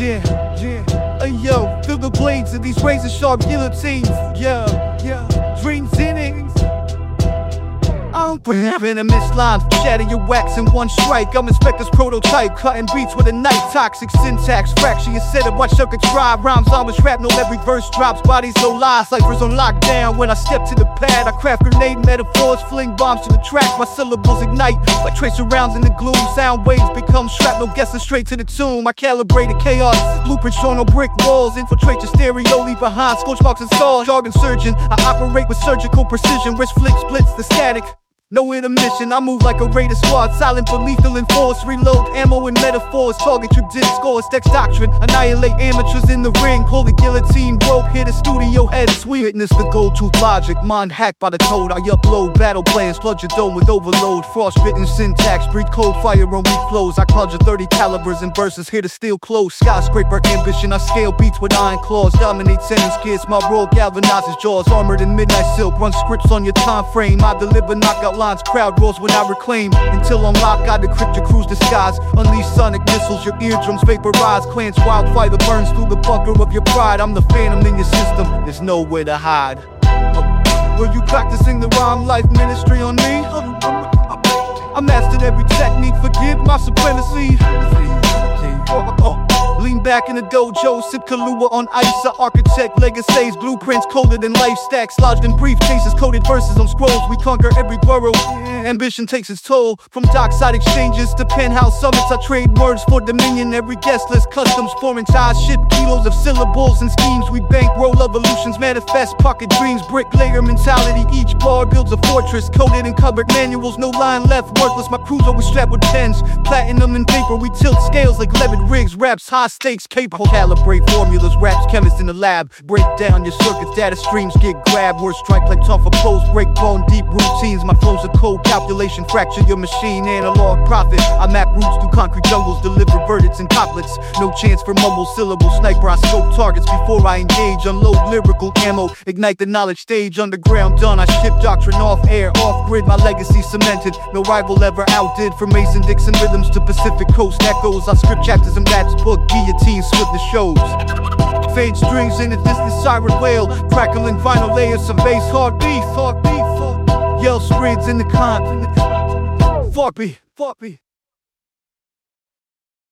Yeah, yeah. Hey yo, feel the blades of these razor sharp guillotines. Yeah, yeah. I'm having a misline, shatter your wax in one strike. I'm Inspector's prototype, cutting beats with a knife. Toxic syntax, fracture your setup. Watch circuits dry. Rhymes on with shrapnel, every verse drops. Bodies no lie, ciphers on lockdown. When I step to the pad, I craft grenade metaphors, fling bombs to the track. My syllables ignite like tracer rounds in the gloom. Sound waves become shrapnel, guessing straight to the tomb. I calibrated chaos, blueprints shown on brick walls. Infiltrate your stereo, leave behind scorch marks and scars. Jargon surgeon, I operate with surgical precision. Wrist flick splits the static. No intermission, I move like a raider squad, silent but lethal in force. Reload ammo and metaphors, target trip did score. Dex doctrine, annihilate amateurs in the ring. Pull the guillotine rope, hit a studio head. We witness the gold tooth logic, mind hacked by the code. I upload battle plans, flood your dome with overload. Frostbitten syntax, breathe cold fire on weak flows. I conjure 30 calibers and verses, here to steal close. Skyscraper ambition, I scale beats with iron claws. Dominate sentence kids, my role galvanizes jaws. Armored in midnight silk, run scripts on your time frame. I deliver knockout lines, crowd roars when I reclaim. Until unlocked, I decrypt your crew's disguise. Unleash sonic missiles, your eardrums vaporize. Clans wildfire burns through the bunker of your pride. I'm the phantom in your system, there's nowhere to hide. Were you practicing the rhyme life ministry on me? I mastered every technique, forgive my supremacy. Back in the dojo, sip Kahlua on ice. I architect legacies, blueprints coded in life stacks, lodged in briefcases, coded verses on scrolls. We conquer every borough. Ambition takes its toll. From dockside exchanges to penthouse summits, I trade words for dominion. Every guest list, customs, foreign ties, ship kilos of syllables and schemes. We bankroll evolutions, manifest pocket dreams, bricklayer mentality. Each bar builds a fortress, coded in cupboard manuals. No line left, worthless. My crew's always strapped with pens, platinum and paper. We tilt scales like Levitt rigs, raps high stakes, capable. Calibrate formulas, raps, chemists in the lab. Break down your circuits, data streams get grabbed. Word strike like tougher posts, break bone deep routines. My are cold calculation, fracture your machine, analog profit. I map routes through concrete jungles, deliver verdicts and couplets. No chance for mumble syllable sniper. I scope targets before I engage. Unload lyrical ammo, ignite the knowledge stage. Underground done. I ship doctrine off air, off grid. My legacy cemented. No rival ever outdid. From Mason Dixon rhythms to Pacific Coast echoes. I script chapters and raps, book guillotines, swift the shows. Fade strings in a distant siren wail, crackling vinyl layers of bass, hard beat, hard beat. Yell spreads in the con. Fuck me, fuck me.